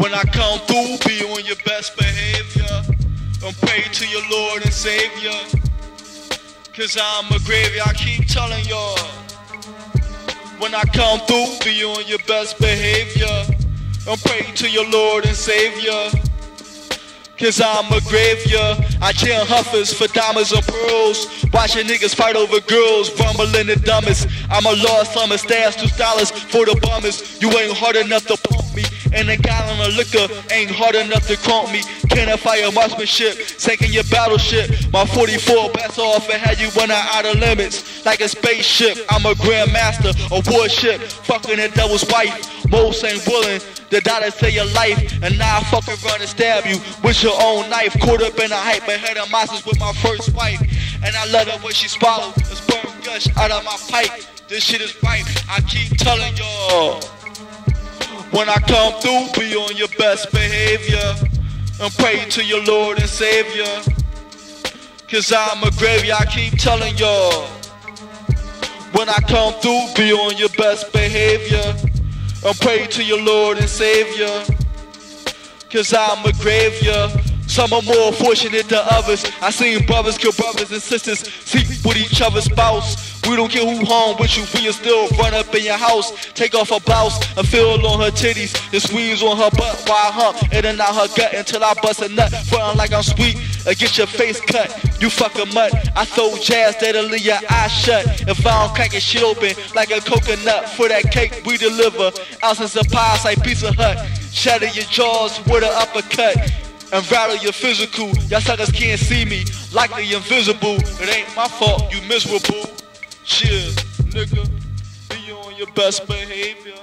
When I come through, be on your best behavior. And pray to your Lord and Savior. Cause I'm a gravy, I keep telling y'all. When I come through, be on your best behavior. And pray to your Lord and Savior. Cause I'm a graveyard. I chill huffers for diamonds and pearls. Watching niggas fight over girls, rumbling the dumbest. I'm a lost summer stash, two dollars for the bummers. You ain't hard enough to. And a gallon of liquor ain't hard enough to crump me. Cannon fire marksmanship, sinking your battleship. My 44 bats off and had you run out of limits. Like a spaceship, I'm a grandmaster, a warship. Fucking a devil's wife. Most ain't willing the dollar to your life, and now I fucking run and stab you with your own knife. Caught up in a hype, ahead of monsters with my first wife, and I let her when she swallowed a sperm gush out of my pipe. This shit is right, I keep telling y'all. When I come through, be on your best behavior and pray to your Lord and Savior. Cause I'm a gravy, I keep telling y'all. When I come through, be on your best behavior and pray to your Lord and Savior. Cause I'm a graveyard. Some are more fortunate than others. I seen brothers kill brothers and sisters, sleep with each other's spouse. We don't care who home with you, we still run up in your house. Take off her blouse and feel on her titties. and squeeze on her butt while I hump in and out her gut until I bust a nut. Frontin' like I'm sweet or get your face cut. You fucking mutt. I throw jazz that'll leave your eyes shut. If I don't crack your shit open like a coconut for that cake we deliver. Ounces of pies like Pizza Hut. Shatter your jaws with an uppercut and rattle your physical. Y'all suckers can't see me like the invisible. It ain't my fault, you miserable. Cheers, nigga. Be on your best behavior.